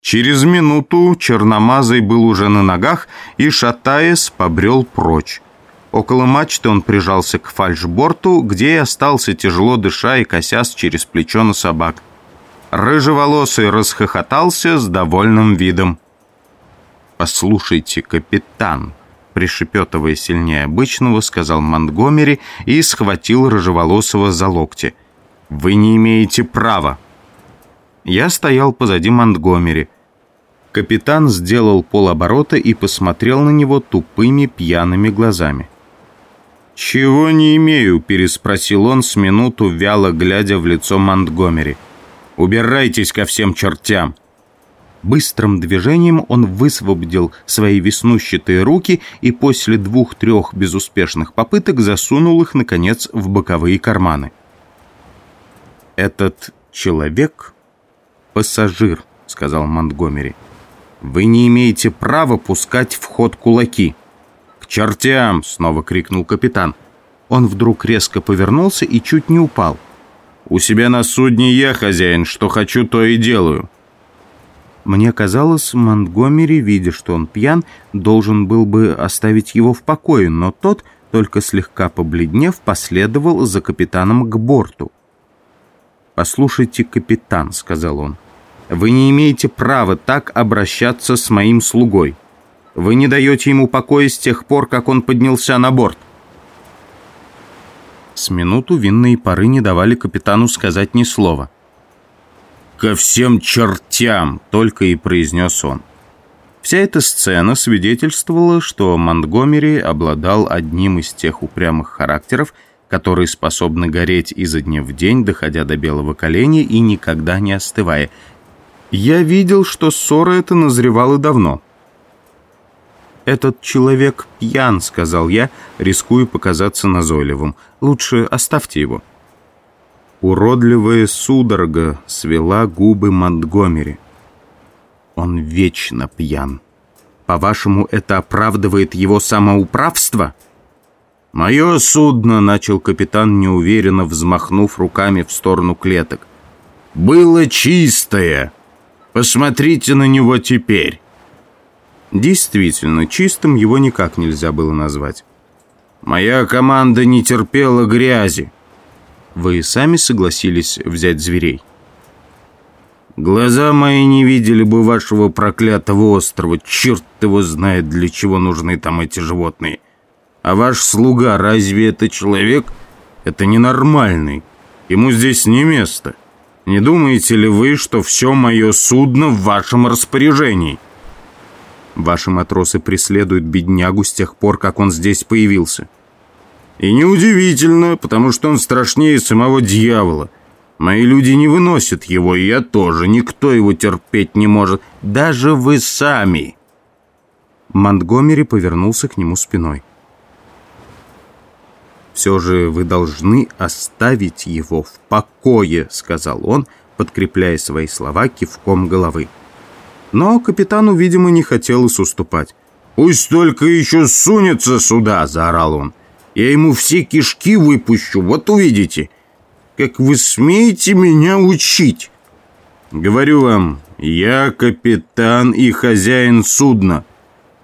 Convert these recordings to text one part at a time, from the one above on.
Через минуту Черномазый был уже на ногах и, шатаясь, побрел прочь. Около мачты он прижался к фальшборту, где и остался тяжело дыша и косясь через плечо на собак. Рыжеволосый расхохотался с довольным видом. «Послушайте, капитан», пришепетывая сильнее обычного, сказал Монтгомери и схватил Рыжеволосого за локти. «Вы не имеете права!» Я стоял позади Монтгомери. Капитан сделал полоборота и посмотрел на него тупыми пьяными глазами. «Чего не имею?» – переспросил он с минуту, вяло глядя в лицо Монтгомери. «Убирайтесь ко всем чертям!» Быстрым движением он высвободил свои веснущатые руки и после двух-трех безуспешных попыток засунул их, наконец, в боковые карманы. «Этот человек — пассажир», — сказал Монтгомери. «Вы не имеете права пускать в ход кулаки». «К чертям!» — снова крикнул капитан. Он вдруг резко повернулся и чуть не упал. «У себя на судне я хозяин, что хочу, то и делаю». Мне казалось, Монтгомери, видя, что он пьян, должен был бы оставить его в покое, но тот, только слегка побледнев, последовал за капитаном к борту. «Послушайте, капитан», — сказал он, — «вы не имеете права так обращаться с моим слугой. Вы не даете ему покоя с тех пор, как он поднялся на борт». С минуту винные пары не давали капитану сказать ни слова — «Ко всем чертям!» — только и произнес он. Вся эта сцена свидетельствовала, что Монтгомери обладал одним из тех упрямых характеров, которые способны гореть изо дня в день, доходя до белого коленя и никогда не остывая. Я видел, что ссора эта назревала давно. «Этот человек пьян», — сказал я, рискуя показаться назойливым. «Лучше оставьте его». Уродливая судорога свела губы Монтгомери. Он вечно пьян. По-вашему, это оправдывает его самоуправство? «Мое судно», — начал капитан, неуверенно взмахнув руками в сторону клеток. «Было чистое. Посмотрите на него теперь». Действительно, чистым его никак нельзя было назвать. «Моя команда не терпела грязи. Вы сами согласились взять зверей? Глаза мои не видели бы вашего проклятого острова. Черт его знает, для чего нужны там эти животные. А ваш слуга, разве это человек? Это ненормальный. Ему здесь не место. Не думаете ли вы, что все мое судно в вашем распоряжении? Ваши матросы преследуют беднягу с тех пор, как он здесь появился. И неудивительно, потому что он страшнее самого дьявола. Мои люди не выносят его, и я тоже. Никто его терпеть не может. Даже вы сами. Монтгомери повернулся к нему спиной. «Все же вы должны оставить его в покое», — сказал он, подкрепляя свои слова кивком головы. Но капитану, видимо, не хотелось уступать. «Пусть только еще сунется сюда!» — заорал он. Я ему все кишки выпущу, вот увидите. Как вы смеете меня учить? Говорю вам, я капитан и хозяин судна.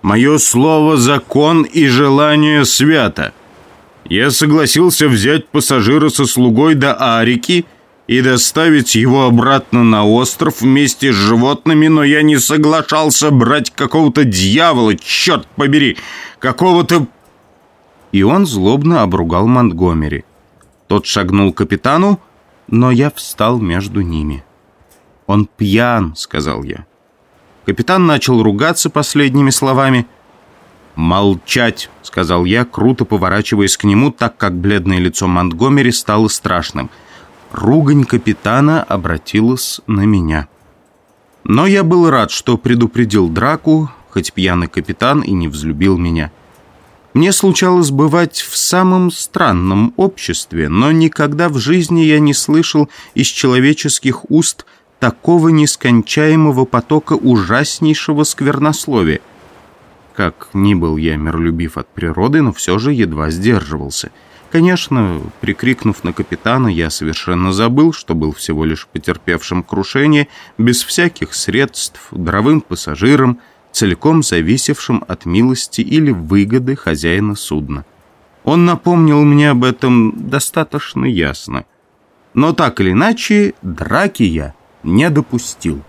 Мое слово закон и желание свято. Я согласился взять пассажира со слугой до Арики и доставить его обратно на остров вместе с животными, но я не соглашался брать какого-то дьявола, черт побери, какого-то и он злобно обругал Монтгомери. Тот шагнул к капитану, но я встал между ними. «Он пьян», — сказал я. Капитан начал ругаться последними словами. «Молчать», — сказал я, круто поворачиваясь к нему, так как бледное лицо Монтгомери стало страшным. Ругань капитана обратилась на меня. Но я был рад, что предупредил драку, хоть пьяный капитан и не взлюбил меня. Мне случалось бывать в самом странном обществе, но никогда в жизни я не слышал из человеческих уст такого нескончаемого потока ужаснейшего сквернословия. Как ни был я миролюбив от природы, но все же едва сдерживался. Конечно, прикрикнув на капитана, я совершенно забыл, что был всего лишь потерпевшим крушение, без всяких средств, дровым пассажиром, целиком зависевшим от милости или выгоды хозяина судна. Он напомнил мне об этом достаточно ясно. Но так или иначе, драки я не допустил.